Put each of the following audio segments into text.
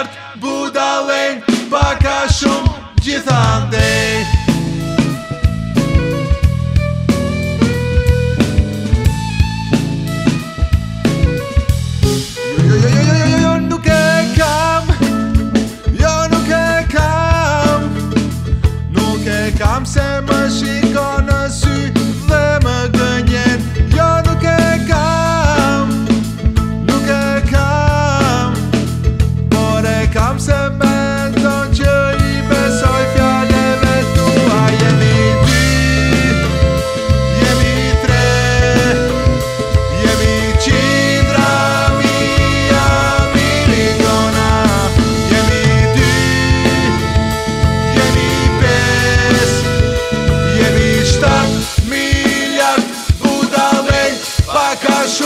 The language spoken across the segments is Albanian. qartë Budalen, paka shumë, gjithë deixo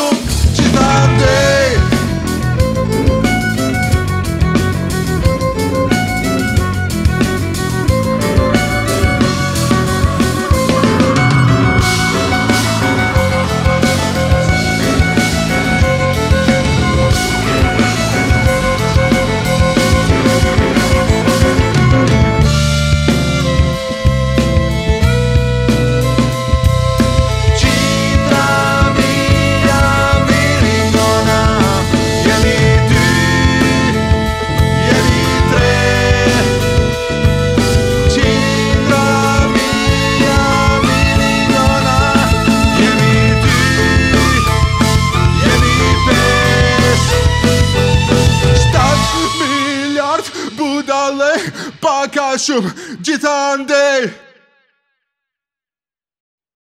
de dar dale, pa' cachum, gitande.